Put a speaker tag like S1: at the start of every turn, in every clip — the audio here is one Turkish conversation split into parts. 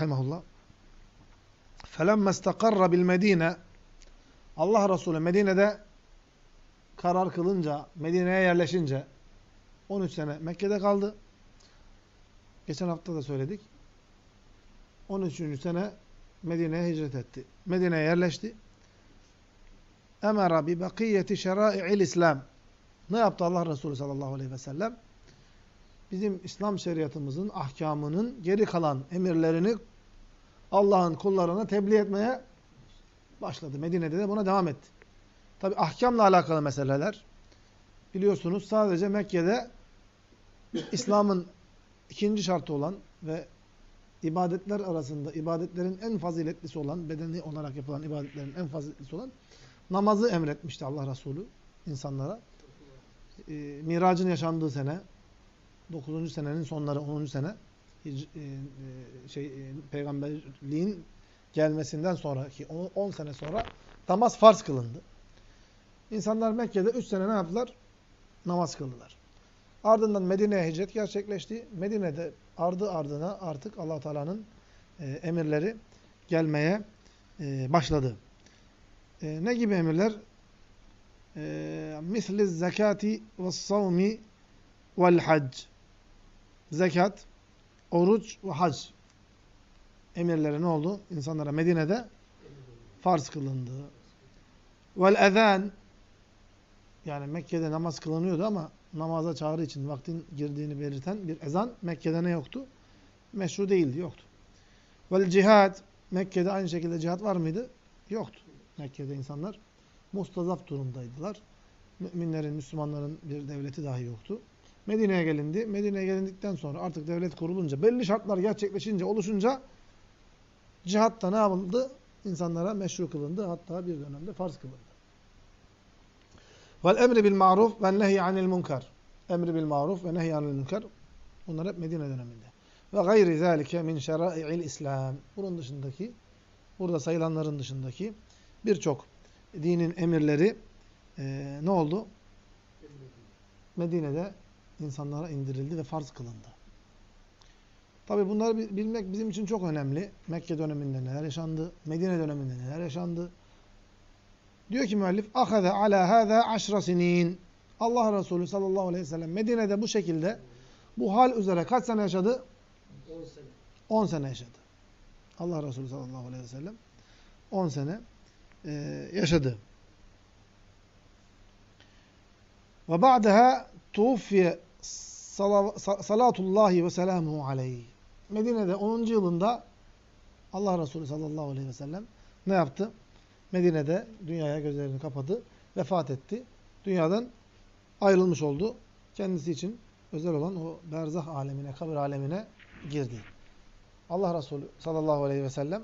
S1: rahimahullah. فَلَمَّا اسْتَقَرَّ بِالْمَد۪ينَ Allah Resulü Medine'de karar kılınca, Medine'ye yerleşince 13 sene Mekke'de kaldı. Geçen hafta da söyledik. 13. sene Medine'ye hicret etti. Medine'ye yerleşti. Emera bi bakiyeti şerai'il İslam. Ne yaptı Allah Resulü sallallahu aleyhi ve sellem? Bizim İslam şeriatımızın ahkamının geri kalan emirlerini Allah'ın kullarına tebliğ etmeye başladı. Medine'de de buna devam etti. Tabi ahkamla alakalı meseleler. Biliyorsunuz sadece Mekke'de İslam'ın ikinci şartı olan ve ibadetler arasında ibadetlerin en faziletlisi olan, bedeni olarak yapılan ibadetlerin en faziletlisi olan namazı emretmişti Allah Resulü insanlara. E, miracın yaşandığı sene, 9. senenin sonları, 10. sene e, şey e, peygamberliğin gelmesinden sonraki 10 sene sonra namaz farz kılındı. İnsanlar Mekke'de 3 sene ne yaptılar? Namaz kıldılar. Ardından Medine'ye hicret gerçekleşti. Medine'de ardı ardına artık allah Teala'nın e, emirleri gelmeye e, başladı. E, ne gibi emirler? E, Misli zekati ve savmi vel hac. Zekat, oruç ve hac emirleri ne oldu? İnsanlara Medine'de farz kılındı. Vel ezan yani Mekke'de namaz kılınıyordu ama namaza çağrı için vaktin girdiğini belirten bir ezan Mekke'de ne yoktu? Meşru değildi, yoktu. Vel cihad Mekke'de aynı şekilde cihat var mıydı? Yoktu. Mekke'de insanlar mustazaf durumdaydılar. Müminlerin, Müslümanların bir devleti dahi yoktu. Medine'ye gelindi. Medine'ye gelindikten sonra artık devlet kurulunca, belli şartlar gerçekleşince, oluşunca cihat da ne yapıldı? İnsanlara meşru kılındı. Hatta bir dönemde farz kılındı. Vel emri bil maruf ve nehy anil munkar. Emri bil maruf ve nehy anil munkar. Bunlar hep Medine döneminde. Ve gayri zalike min şerai'il İslam. Bunun dışındaki, burada sayılanların dışındaki birçok dinin emirleri e, ne oldu? Medine'de insanlara indirildi ve farz kılındı. Tabi bunları bilmek bizim için çok önemli. Mekke döneminde neler yaşandı, Medine döneminde neler yaşandı. Diyor ki müellif, اَخَذَ عَلَى هَذَا عَشْرَ سِن۪ينَ Allah Resulü sallallahu aleyhi ve sellem Medine'de bu şekilde, bu hal üzere kaç sene yaşadı?
S2: 10 sene.
S1: 10 sene yaşadı. Allah Resulü sallallahu aleyhi ve sellem 10 sene e, yaşadı. Ve ba'daha tuğfiye salatullahi ve selamuhu aleyh. Medine'de 10. yılında Allah Resulü sallallahu aleyhi ve sellem ne yaptı? Medine'de dünyaya gözlerini kapadı, vefat etti. Dünyadan ayrılmış oldu. Kendisi için özel olan o berzah alemine, kabir alemine girdi. Allah Resulü sallallahu aleyhi ve sellem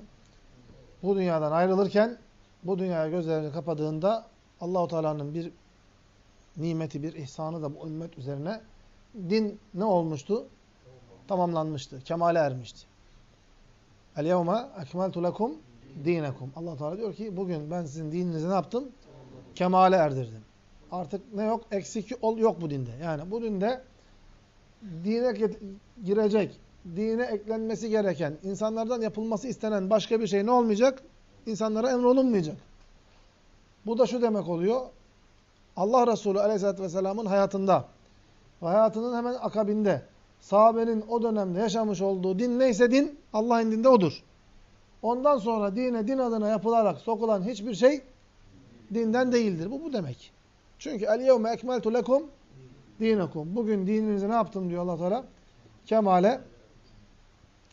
S1: bu dünyadan ayrılırken bu dünyaya gözlerini kapadığında Allahu Teala'nın bir nimeti, bir ihsanı da bu ümmet üzerine din ne olmuştu? Tamamlanmıştı. Kemale ermişti. El yevme ekmeltu lekum dinekum. Allah Teala diyor ki bugün ben sizin dininizi ne yaptım? Kemale erdirdim. Artık ne yok? Eksik yok bu dinde. Yani bu dinde dine girecek, dine eklenmesi gereken, insanlardan yapılması istenen başka bir şey ne olmayacak? İnsanlara emrolunmayacak. Bu da şu demek oluyor. Allah Resulü Aleyhisselatü Vesselam'ın hayatında ve hayatının hemen akabinde sahabenin o dönemde yaşamış olduğu din neyse din Allah'ın dinde odur. Ondan sonra dine din adına yapılarak sokulan hiçbir şey dinden değildir. Bu bu demek. Çünkü el yevme ekmeltu lekum dinekum. Bugün dininizi ne yaptım diyor Allah Teala? Kemale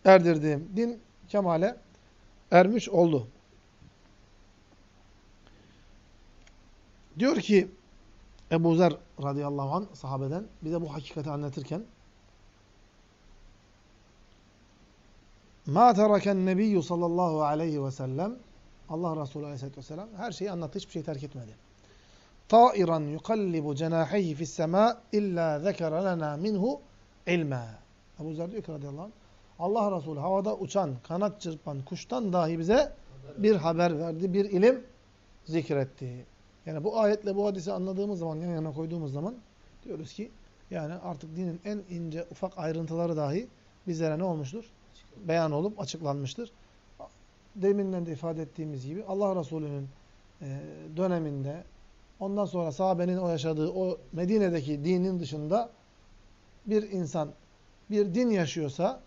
S1: erdirdim. Din kemale ermiş oldu. Diyor ki Ebu Zer radıyallahu anh sahabeden bize bu hakikati anlatırken Ma teraken nebiyyü sallallahu aleyhi ve sellem Allah Resulü aleyhissalatü vesselam her şeyi anlattı. Hiçbir şey terk etmedi. Tairan yukallibu cenahihi fissemâ illa zekere lena minhu ilmâ. Ebu Zer diyor ki radıyallahu anh Allah Resulü havada uçan, kanat çırpan kuştan dahi bize bir haber verdi, bir ilim zikretti. Yani bu ayetle bu hadisi anladığımız zaman, yan yana koyduğumuz zaman diyoruz ki yani artık dinin en ince ufak ayrıntıları dahi bizlere ne olmuştur? beyan olup açıklanmıştır. Deminden de ifade ettiğimiz gibi Allah Resulü'nün e, döneminde ondan sonra sahabenin o yaşadığı o Medine'deki dinin dışında bir insan bir din yaşıyorsa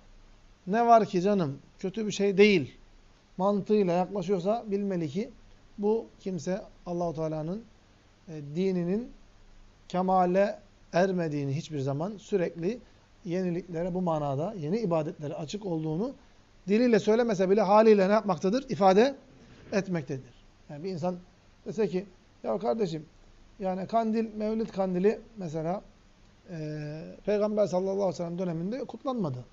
S1: ne var ki canım kötü bir şey değil mantığıyla yaklaşıyorsa bilmeli ki bu kimse Allahu Teala'nın e, dininin kemale ermediğini hiçbir zaman sürekli yeniliklere bu manada yeni ibadetlere açık olduğunu diliyle söylemese bile haliyle ne yapmaktadır? İfade etmektedir. Yani bir insan dese ki ya kardeşim yani kandil, mevlid kandili mesela e, Peygamber sallallahu aleyhi ve sellem döneminde kutlanmadı.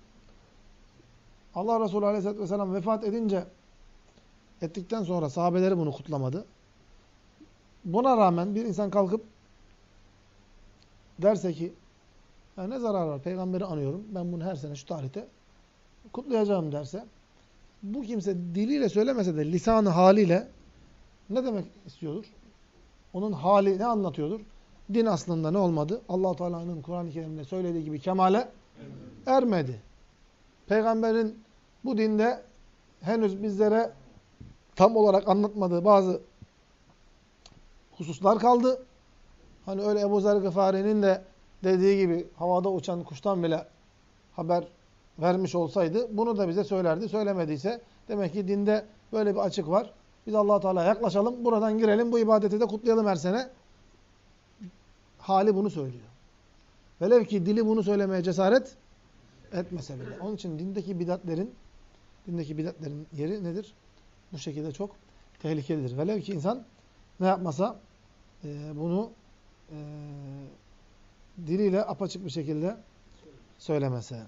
S1: Allah Resulü aleyhisselatü vesselam vefat edince ettikten sonra sahabeleri bunu kutlamadı. Buna rağmen bir insan kalkıp derse ki ya ne zarar var? Peygamberi anıyorum. Ben bunu her sene şu tarihte kutlayacağım derse bu kimse diliyle söylemese de lisanı haliyle ne demek istiyordur? Onun hali ne anlatıyordur? Din aslında ne olmadı? allah Teala'nın Kur'an-ı Kerim'de söylediği gibi kemale ermedi. Peygamberin bu dinde henüz bizlere tam olarak anlatmadığı bazı hususlar kaldı. Hani öyle Ebu Zer Gıfari'nin de dediği gibi havada uçan kuştan bile haber vermiş olsaydı bunu da bize söylerdi. Söylemediyse demek ki dinde böyle bir açık var. Biz allah Teala'ya yaklaşalım, buradan girelim, bu ibadeti de kutlayalım her sene. Hali bunu söylüyor. Velev ki dili bunu söylemeye cesaret etmese bile. Onun için dindeki bidatlerin dindeki bidatlerin yeri nedir? Bu şekilde çok tehlikelidir. Velev ki insan ne yapmasa e, bunu e, diliyle apaçık bir şekilde söylemese.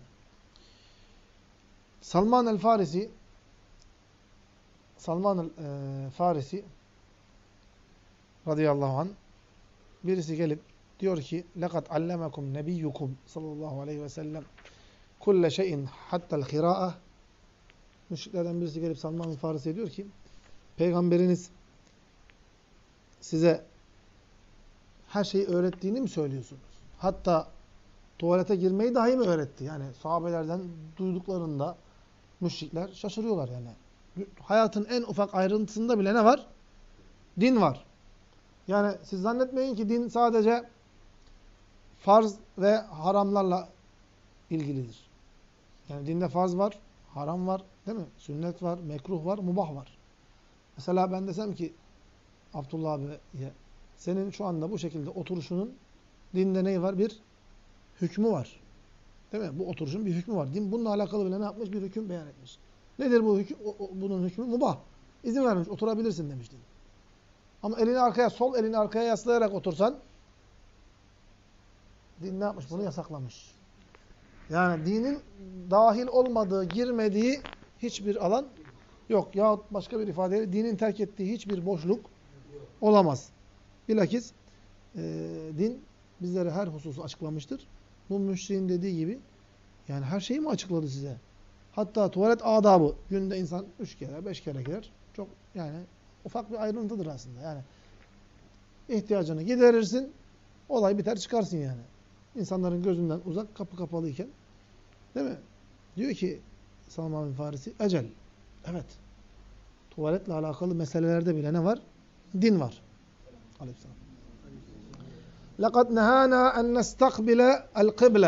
S1: Salman el-Farisi Salman el-Farisi radıyallahu an birisi gelip diyor ki لَقَدْ عَلَّمَكُمْ نَبِيُّكُمْ sallallahu aleyhi ve sellem kulle şeyin hattel hira'a Müşriklerden birisi gelip Salman el-Farisi diyor ki Peygamberiniz size her şeyi öğrettiğini mi söylüyorsunuz? Hatta tuvalete girmeyi dahi mi öğretti? Yani sahabelerden duyduklarında müşrikler şaşırıyorlar yani. Hayatın en ufak ayrıntısında bile ne var? Din var. Yani siz zannetmeyin ki din sadece farz ve haramlarla ilgilidir. Yani dinde farz var, haram var, değil mi? Sünnet var, mekruh var, mubah var. Mesela ben desem ki Abdullah abiye senin şu anda bu şekilde oturuşunun dinde neyi var? Bir hükmü var. Değil mi? Bu oturuşun bir hükmü var. Din bununla alakalı bile ne yapmış? Bir hüküm beyan etmiş. Nedir bu hüküm? O, o, bunun hükmü mubah. İzin vermiş. Oturabilirsin demiş din. Ama elini arkaya, sol elini arkaya yaslayarak otursan din ne yapmış? Bunu yasaklamış. Yani dinin dahil olmadığı, girmediği hiçbir alan yok. Yahut başka bir ifadeyle dinin terk ettiği hiçbir boşluk olamaz. Bilakis e, din bizlere her hususu açıklamıştır. Bu müşriğin dediği gibi yani her şeyi mi açıkladı size? Hatta tuvalet adabı. Günde insan üç kere, beş kere girer. Çok yani ufak bir ayrıntıdır aslında. Yani ihtiyacını giderirsin, olay biter çıkarsın yani. İnsanların gözünden uzak, kapı kapalıyken. Değil mi? Diyor ki Salman bin Farisi, ecel. Evet. Tuvaletle alakalı meselelerde bile ne var? Din var. Aleyhisselam. لَقَدْ نَهَانَا أَنْ نَسْتَقْبِلَ الْقِبْلَ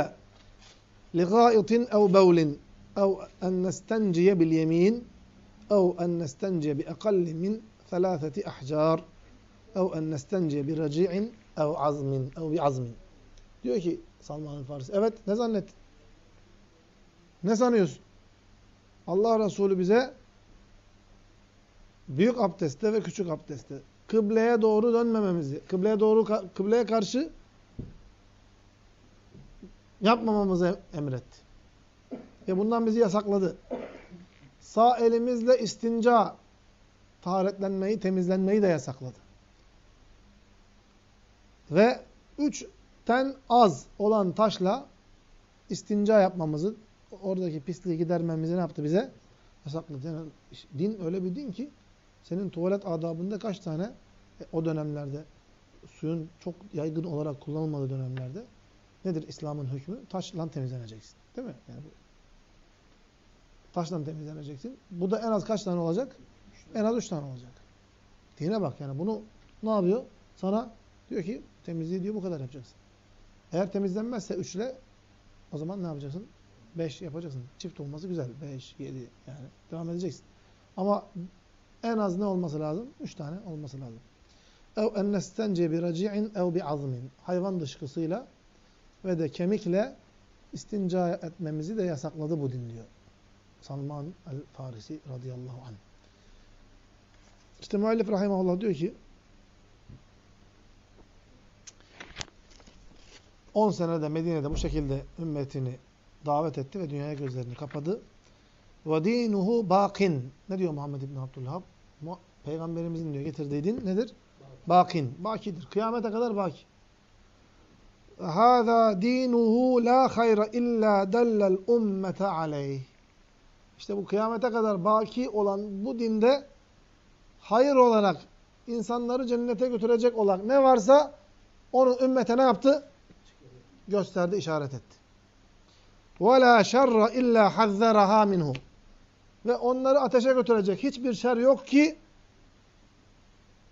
S1: لِغَائِطٍ أَوْ بَوْلٍ أَوْ أَنْ نَسْتَنْجِيَ بِالْيَمِينِ أَوْ أَنْ نَسْتَنْجِيَ بِأَقَلِّ مِنْ ثَلَاثَةِ أَحْجَارٍ أَوْ أَنْ نَسْتَنْجِيَ بِرَجِعٍ أَوْ عَزْمٍ أَوْ بِعَزْمٍ Diyor ki Salman Farisi, evet ne zannettin? Ne sanıyorsun? Allah Resulü bize büyük abdestte ve küçük abdestte kıbleye doğru dönmememizi, kıbleye doğru kıbleye karşı yapmamamızı emretti. Ve bundan bizi yasakladı. Sağ elimizle istinca, taharetlenmeyi, temizlenmeyi de yasakladı. Ve üçten az olan taşla istinca yapmamızı, oradaki pisliği gidermemizi ne yaptı bize? Yasakladı. Yani din öyle bir din ki senin tuvalet adabında kaç tane o dönemlerde suyun çok yaygın olarak kullanılmadığı dönemlerde nedir İslam'ın hükmü? Taşla temizleneceksin. Değil mi? Yani. Taşla temizleneceksin. Bu da en az kaç tane olacak? En az üç tane olacak. Dine bak yani bunu ne yapıyor? Sana diyor ki temizliği diyor bu kadar yapacaksın. Eğer temizlenmezse üçle o zaman ne yapacaksın? Beş yapacaksın. Çift olması güzel. Beş, yedi yani devam edeceksin. Ama en az ne olması lazım? Üç tane olması lazım ev en nestence bi raci'in ev bi azmin. Hayvan dışkısıyla ve de kemikle istinca etmemizi de yasakladı bu din diyor. Salman el-Farisi radıyallahu anh. İşte müellif rahimahullah diyor ki 10 senede Medine'de bu şekilde ümmetini davet etti ve dünyaya gözlerini kapadı. Ve dinuhu bakin. Ne diyor Muhammed İbni Abdülhab? Peygamberimizin diyor getirdiği din nedir? Bakin. Bakidir. Kıyamete kadar baki. Hâzâ dinuhu la hayra illa dellel ummete aleyh. İşte bu kıyamete kadar baki olan bu dinde hayır olarak insanları cennete götürecek olan ne varsa onu ümmete ne yaptı? Gösterdi, işaret etti. وَلَا شَرَّ اِلَّا حَذَّرَهَا minhu. Ve onları ateşe götürecek hiçbir şer yok ki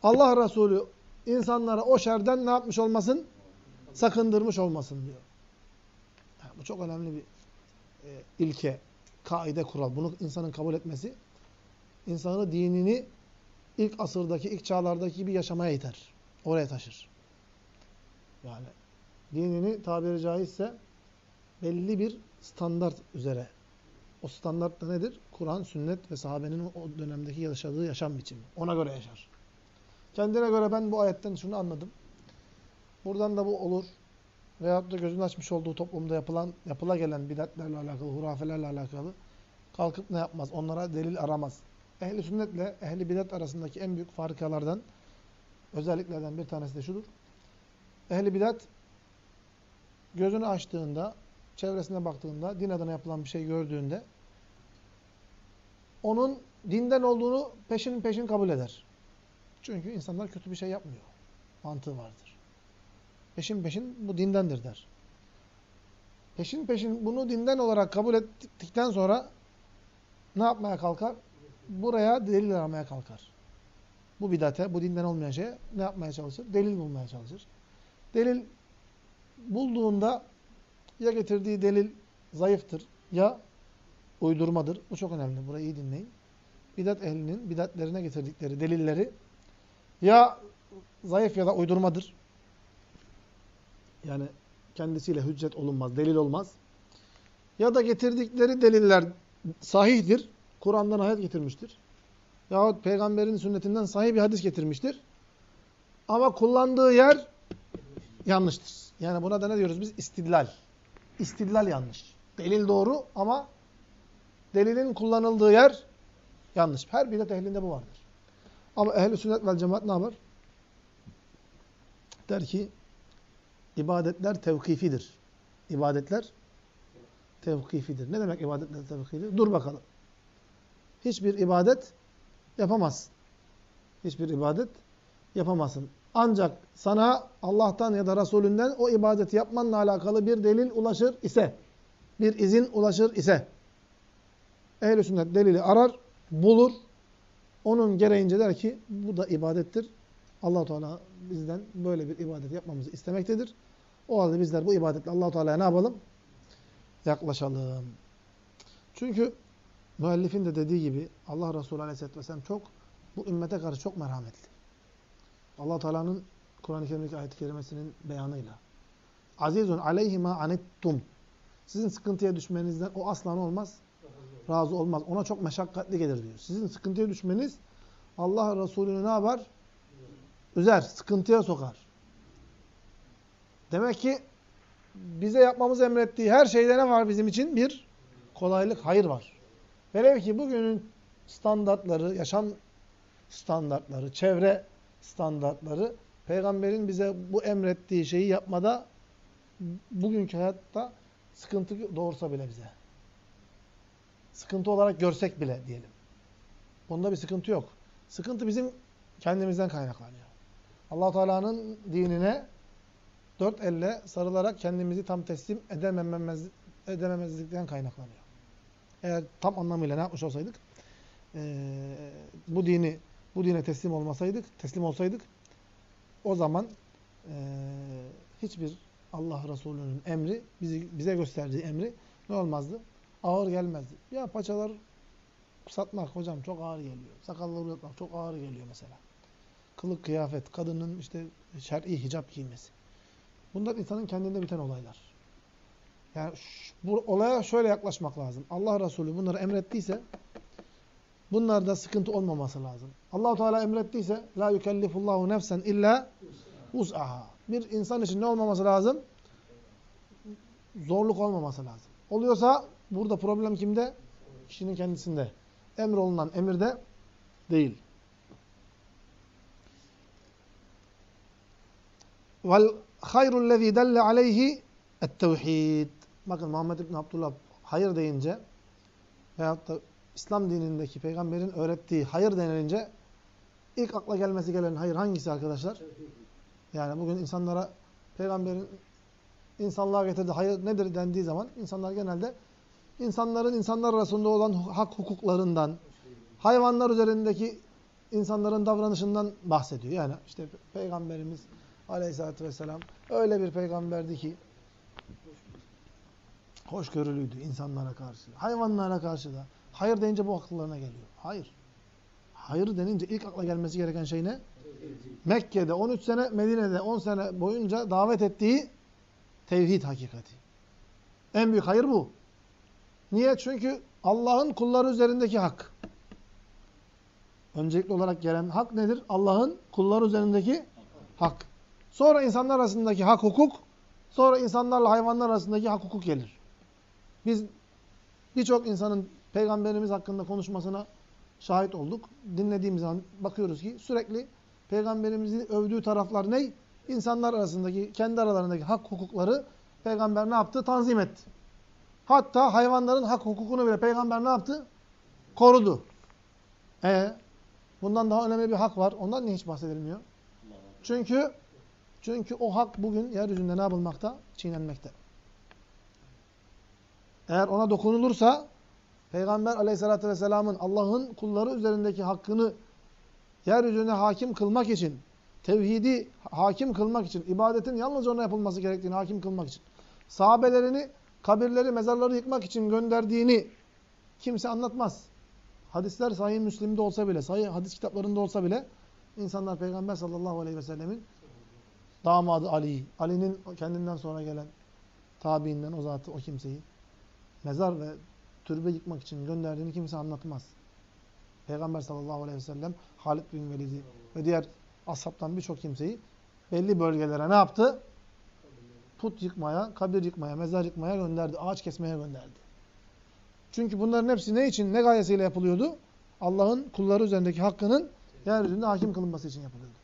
S1: Allah Resulü insanlara o şerden ne yapmış olmasın? Sakındırmış olmasın diyor. Yani bu çok önemli bir e, ilke, kaide, kural. Bunu insanın kabul etmesi, insanı dinini ilk asırdaki, ilk çağlardaki gibi yaşamaya iter. Oraya taşır. Yani dinini tabiri caizse belli bir standart üzere. O standart da nedir? Kur'an, sünnet ve sahabenin o dönemdeki yaşadığı yaşam biçimi. Ona göre yaşar. Kendine göre ben bu ayetten şunu anladım. Buradan da bu olur. Veyahut da gözünü açmış olduğu toplumda yapılan, yapıla gelen bidatlerle alakalı, hurafelerle alakalı kalkıp ne yapmaz? Onlara delil aramaz. Ehli sünnetle ehli bidat arasındaki en büyük farikalardan, özelliklerden bir tanesi de şudur. Ehli bidat gözünü açtığında, çevresine baktığında, din adına yapılan bir şey gördüğünde onun dinden olduğunu peşin peşin kabul eder. Çünkü insanlar kötü bir şey yapmıyor. Mantığı vardır. Peşin peşin bu dindendir der. Peşin peşin bunu dinden olarak kabul ettikten sonra ne yapmaya kalkar? Buraya delil aramaya kalkar. Bu bidate, bu dinden olmayan şeye ne yapmaya çalışır? Delil bulmaya çalışır. Delil bulduğunda ya getirdiği delil zayıftır ya uydurmadır. Bu çok önemli. Burayı iyi dinleyin. Bidat ehlinin bidatlerine getirdikleri delilleri ya zayıf ya da uydurmadır. Yani kendisiyle hüccet olunmaz, delil olmaz. Ya da getirdikleri deliller sahihtir. Kur'an'dan ayet getirmiştir. Yahut peygamberin sünnetinden sahih bir hadis getirmiştir. Ama kullandığı yer yanlıştır. Yani buna da ne diyoruz biz? İstidlal. İstidlal yanlış. Delil doğru ama delilin kullanıldığı yer yanlış. Her bidat ehlinde bu vardır. Ama ehl-i sünnet vel cemaat ne yapar? Der ki ibadetler tevkifidir. İbadetler tevkifidir. Ne demek ibadetler tevkifidir? Dur bakalım. Hiçbir ibadet yapamazsın. Hiçbir ibadet yapamazsın. Ancak sana Allah'tan ya da Resulünden o ibadeti yapmanla alakalı bir delil ulaşır ise, bir izin ulaşır ise, ehl-i sünnet delili arar, bulur, onun gereğince der ki bu da ibadettir. allah Teala bizden böyle bir ibadet yapmamızı istemektedir. O halde bizler bu ibadetle allah Teala'ya ne yapalım? Yaklaşalım. Çünkü müellifin de dediği gibi Allah Resulü Aleyhisselatü Vesselam çok bu ümmete karşı çok merhametli. allah Teala'nın Kur'an-ı Kerim'deki ayet-i kerimesinin beyanıyla. Azizun aleyhima anittum. Sizin sıkıntıya düşmenizden o aslan olmaz razı olmaz. Ona çok meşakkatli gelir diyor. Sizin sıkıntıya düşmeniz Allah Resulü'nü ne yapar? Üzer, sıkıntıya sokar. Demek ki bize yapmamızı emrettiği her şeyde ne var bizim için? Bir kolaylık, hayır var. Velev ki bugünün standartları, yaşam standartları, çevre standartları, peygamberin bize bu emrettiği şeyi yapmada bugünkü hayatta sıkıntı doğursa bile bize sıkıntı olarak görsek bile diyelim. Bunda bir sıkıntı yok. Sıkıntı bizim kendimizden kaynaklanıyor. allah Teala'nın dinine dört elle sarılarak kendimizi tam teslim edemememiz, edememezlikten kaynaklanıyor. Eğer tam anlamıyla ne yapmış olsaydık? Ee, bu dini bu dine teslim olmasaydık, teslim olsaydık o zaman e, hiçbir Allah Resulü'nün emri, bizi, bize gösterdiği emri ne olmazdı? Ağır gelmezdi. Ya paçalar satmak hocam çok ağır geliyor. Sakalları uzatmak çok ağır geliyor mesela. Kılık kıyafet, kadının işte şer'i hicap giymesi. Bunlar insanın kendinde biten olaylar. Yani bu olaya şöyle yaklaşmak lazım. Allah Resulü bunları emrettiyse bunlarda sıkıntı olmaması lazım. Allahu Teala emrettiyse la yukellifullahu nefsen illa uz'aha. Bir insan için ne olmaması lazım? Zorluk olmaması lazım. Oluyorsa burada problem kimde? Kişinin kendisinde. Emrolunan emirde değil. Vel hayrul lezî delle aleyhi et-tevhid. Bakın Muhammed İbn Abdullah hayır deyince veyahut da İslam dinindeki peygamberin öğrettiği hayır denilince ilk akla gelmesi gelen hayır hangisi arkadaşlar? Yani bugün insanlara peygamberin insanlığa getirdiği hayır nedir dendiği zaman insanlar genelde insanların insanlar arasında olan hak hukuklarından, hayvanlar üzerindeki insanların davranışından bahsediyor. Yani işte peygamberimiz aleyhissalatü vesselam öyle bir peygamberdi ki hoşgörülüydü insanlara karşı, hayvanlara karşı da. Hayır deyince bu akıllarına geliyor. Hayır. Hayır denince ilk akla gelmesi gereken şey ne? Mekke'de 13 sene, Medine'de 10 sene boyunca davet ettiği tevhid hakikati. En büyük hayır bu. Niye? Çünkü Allah'ın kulları üzerindeki hak. Öncelikli olarak gelen hak nedir? Allah'ın kulları üzerindeki hak. Sonra insanlar arasındaki hak hukuk, sonra insanlarla hayvanlar arasındaki hak hukuk gelir. Biz birçok insanın Peygamberimiz hakkında konuşmasına şahit olduk. Dinlediğimiz zaman bakıyoruz ki sürekli Peygamberimizi övdüğü taraflar ne? İnsanlar arasındaki, kendi aralarındaki hak hukukları Peygamber ne yaptı? Tanzim etti. Hatta hayvanların hak hukukunu bile Peygamber ne yaptı? Korudu. E bundan daha önemli bir hak var. Ondan niye hiç bahsedilmiyor? Çünkü çünkü o hak bugün yeryüzünde ne yapılmakta? Çiğnenmekte. Eğer ona dokunulursa Peygamber aleyhissalatü vesselamın Allah'ın kulları üzerindeki hakkını yeryüzüne hakim kılmak için, tevhidi hakim kılmak için, ibadetin yalnızca ona yapılması gerektiğini hakim kılmak için, sahabelerini, kabirleri, mezarları yıkmak için gönderdiğini kimse anlatmaz. Hadisler sahih Müslim'de olsa bile, sahih hadis kitaplarında olsa bile insanlar Peygamber sallallahu aleyhi ve sellemin damadı Ali, Ali'nin kendinden sonra gelen tabiinden o zatı, o kimseyi mezar ve türbe yıkmak için gönderdiğini kimse anlatmaz. Peygamber sallallahu aleyhi ve sellem Halid bin Velid'i ve diğer ashabtan birçok kimseyi belli bölgelere ne yaptı? Put yıkmaya, kabir yıkmaya, mezar yıkmaya gönderdi. Ağaç kesmeye gönderdi. Çünkü bunların hepsi ne için, ne gayesiyle yapılıyordu? Allah'ın kulları üzerindeki hakkının yeryüzünde hakim kılınması için yapılıyordu.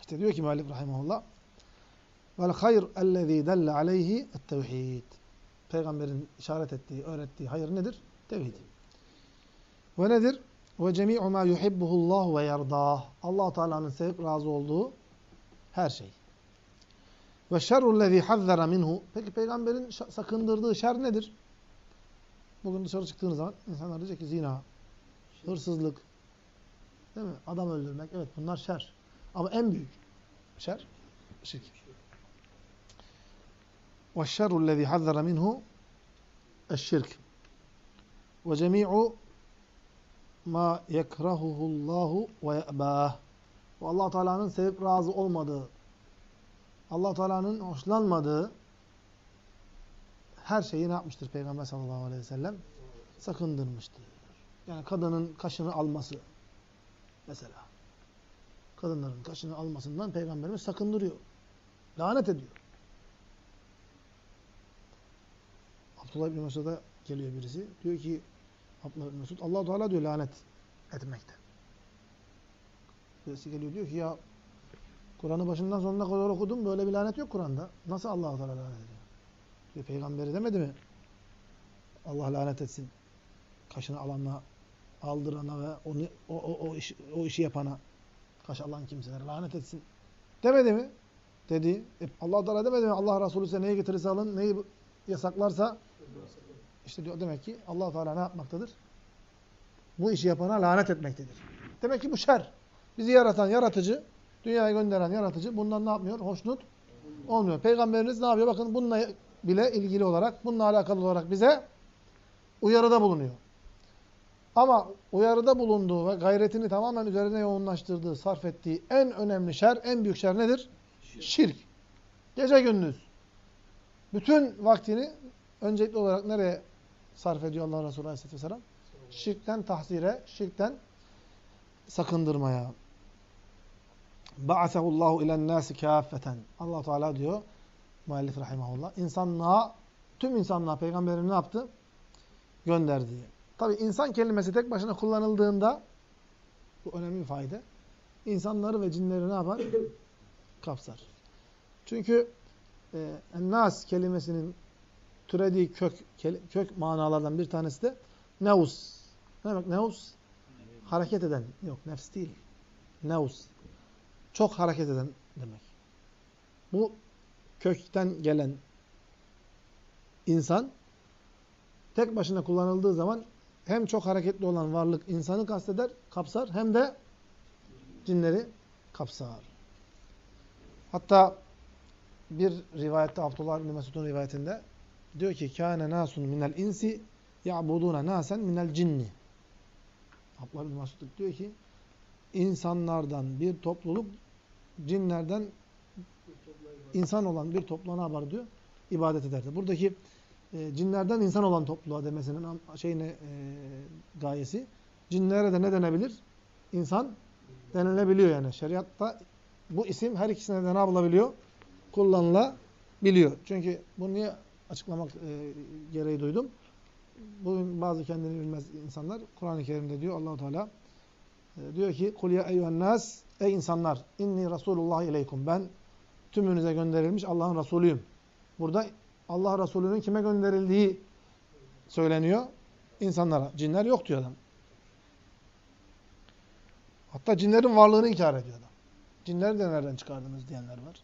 S1: İşte diyor ki müellif rahimahullah vel hayr ellezî delle aleyhi et-tevhid. Peygamberin işaret ettiği, öğrettiği hayır nedir? Tevhid. Ve nedir? Ve cemi'u ma yuhibbuhullah ve yerdah. Allah Teala'nın sevip razı olduğu her şey. Ve şerrullezî hazzara minhu. Peki peygamberin sakındırdığı şer nedir? Bugün dışarı çıktığınız zaman insanlar diyecek ki zina, şey. hırsızlık, değil mi? Adam öldürmek. Evet bunlar şer. Ama en büyük şer şirk. Ve şerrullezî hazzara minhu eşşirk. Ve cemi'u ma yekrahuhullahu ve ye'bâh. Ve allah Teala'nın sevip razı olmadığı allah Teala'nın hoşlanmadığı her şeyi ne yapmıştır Peygamber sallallahu aleyhi ve sellem? Sakındırmıştır. Yani kadının kaşını alması mesela. Kadınların kaşını almasından Peygamberimiz sakındırıyor. Lanet ediyor. Abdullah İbni Mesud'a geliyor birisi. Diyor ki Abdullah İbni Mesud allah Teala diyor lanet etmekte. Birisi geliyor diyor ki ya Kur'an'ı başından sonuna kadar okudum. Böyle bir lanet yok Kur'an'da. Nasıl allah Teala lanet ediyor? Diyor, Peygamberi demedi mi? Allah lanet etsin. Kaşını alanla, aldırana ve onu, o, o, o, iş, o işi yapana, kaş alan kimselere lanet etsin. Demedi mi? Dedi. E, allah Teala demedi mi? Allah Resulü size neyi getirirse alın, neyi yasaklarsa İşte diyor demek ki allah Teala ne yapmaktadır? Bu işi yapana lanet etmektedir. Demek ki bu şer. Bizi yaratan yaratıcı, dünyaya gönderen yaratıcı bundan ne yapmıyor? Hoşnut olmuyor. Peygamberiniz ne yapıyor? Bakın bununla bile ilgili olarak, bununla alakalı olarak bize uyarıda bulunuyor. Ama uyarıda bulunduğu ve gayretini tamamen üzerine yoğunlaştırdığı, sarf ettiği en önemli şer, en büyük şer nedir? Şirk. Şirk. Gece gündüz. Bütün vaktini öncelikli olarak nereye sarf ediyor Allah Resulü Aleyhisselatü Vesselam? Şirkten tahzire, şirkten sakındırmaya. Ba'asehullahu ilen nasi kâffeten. Allah Teala diyor müellif rahimahullah. İnsanlığa, tüm insanlığa peygamberim ne yaptı? Gönderdi. Tabi insan kelimesi tek başına kullanıldığında bu önemli bir fayda. İnsanları ve cinleri ne yapar? Kapsar. Çünkü e, nas kelimesinin türediği kök kök manalardan bir tanesi de neus. Ne demek neus? Hareket eden. Yok nefs değil. Neus. Çok hareket eden demek. Bu kökten gelen insan tek başına kullanıldığı zaman hem çok hareketli olan varlık insanı kasteder, kapsar hem de cinleri kapsar. Hatta bir rivayette Abdullah bin Mesud'un rivayetinde diyor ki kâne nâsun minel insi ya'budûne nâsen minel cinni. Abdullah bin Mesud diyor ki insanlardan bir topluluk cinlerden insan olan bir topluluğa ne diyor? İbadet ederdi. Buradaki e, cinlerden insan olan topluluğa demesinin şeyine e, gayesi cinlere de ne denebilir? İnsan denilebiliyor yani. Şeriatta bu isim her ikisine de ne yapılabiliyor? Kullanılabiliyor. Çünkü bunu niye açıklamak e, gereği duydum? Bugün bazı kendini bilmez insanlar Kur'an-ı Kerim'de diyor Allahu Teala diyor ki kul ya eyyuhen nas ey insanlar inni rasulullah ileykum ben tümünüze gönderilmiş Allah'ın Resulüyüm. Burada Allah Resulü'nün kime gönderildiği söyleniyor. insanlara. Cinler yok diyor adam. Hatta cinlerin varlığını inkar ediyor adam. Cinleri de nereden çıkardınız diyenler var.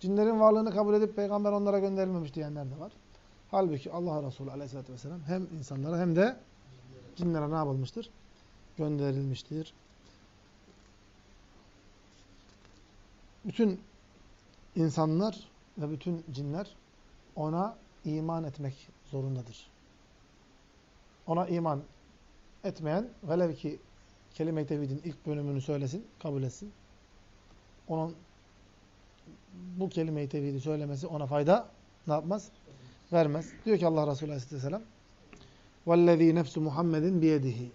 S1: Cinlerin varlığını kabul edip peygamber onlara gönderilmemiş diyenler de var. Halbuki Allah Resulü aleyhissalatü vesselam hem insanlara hem de cinlere ne yapılmıştır? Gönderilmiştir. Bütün insanlar ve bütün cinler ona iman etmek zorundadır. Ona iman etmeyen velev ki kelime-i tevhidin ilk bölümünü söylesin, kabul etsin. Onun bu kelime-i tevhidi söylemesi ona fayda ne yapmaz? Vermez. Diyor ki Allah Resulü Aleyhisselam وَالَّذ۪ي nefsu Muhammedin biyedihi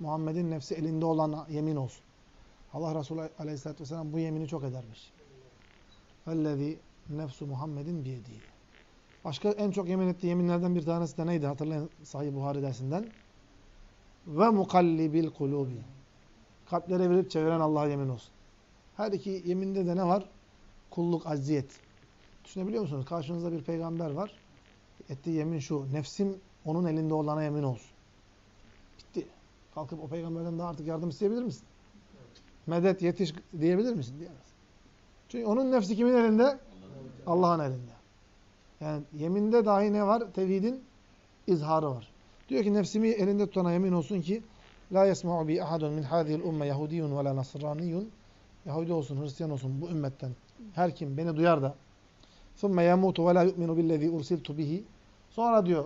S1: Muhammed'in nefsi elinde olana yemin olsun. Allah Resulü Aleyhisselatü vesselam bu yemini çok edermiş. Vellezî nefsu Muhammed'in biyediği. Başka en çok yemin ettiği yeminlerden bir tanesi de neydi? Hatırlayın Sahih Buhari dersinden. Ve mukallibil kulubi. Kalpleri verip çeviren Allah'a yemin olsun. Her iki yeminde de ne var? Kulluk, acziyet. Düşünebiliyor musunuz? Karşınızda bir peygamber var. Ettiği yemin şu. Nefsim onun elinde olana yemin olsun. Bitti. Kalkıp o peygamberden daha artık yardım isteyebilir misin? Medet, yetiş diyebilir misin? Diyemez. Çünkü onun nefsi kimin elinde? Allah'ın elinde. Yani yeminde dahi ne var? Tevhidin izharı var. Diyor ki nefsimi elinde tutana yemin olsun ki la yesma'u bi ahadun min hadhihi'l umme yahudiyyun ve la nasraniyyun Yahudi olsun, Hristiyan olsun bu ümmetten her kim beni duyar da ثُمَّ يَمُوتُ وَلَا يُؤْمِنُ بِالَّذ۪ي اُرْسِلْتُ bihi Sonra diyor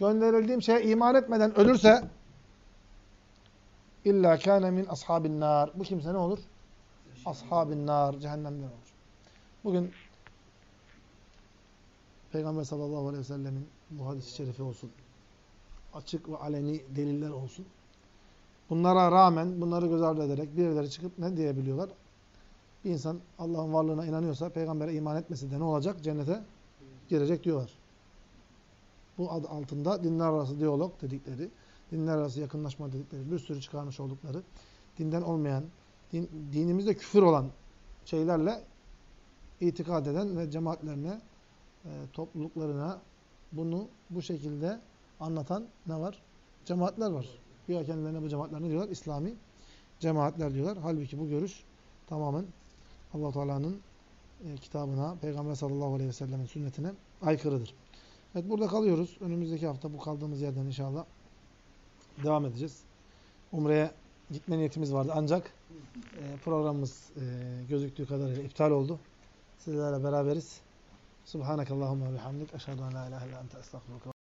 S1: gönderildiğim şeye iman etmeden ölürse illa kana min ashabin nar. Bu kimse ne olur? Ashabin nar, cehennemden olur. Bugün Peygamber sallallahu aleyhi ve sellemin bu hadis-i şerifi olsun. Açık ve aleni deliller olsun. Bunlara rağmen, bunları göz ardı ederek birileri çıkıp ne diyebiliyorlar? Bir insan Allah'ın varlığına inanıyorsa, peygambere iman etmesi de ne olacak? Cennete girecek diyorlar. Bu adı altında dinler arası diyalog dedikleri, dinler arası yakınlaşma dedikleri, bir sürü çıkarmış oldukları, dinden olmayan, din, dinimizde küfür olan şeylerle itikad eden ve cemaatlerine e, topluluklarına bunu bu şekilde anlatan ne var? Cemaatler var. Güya kendilerine bu cemaatler ne diyorlar? İslami cemaatler diyorlar. Halbuki bu görüş tamamen allah Teala'nın e, kitabına, Peygamber sallallahu aleyhi ve sellemin sünnetine aykırıdır. Evet burada kalıyoruz. Önümüzdeki hafta bu kaldığımız yerden inşallah devam edeceğiz. Umre'ye gitme niyetimiz vardı ancak e, programımız e, gözüktüğü kadarıyla iptal oldu. Sizlerle beraberiz. Subhanakallahumma ve bihamdik. Eşhedü en la ilahe illa ente estağfiruke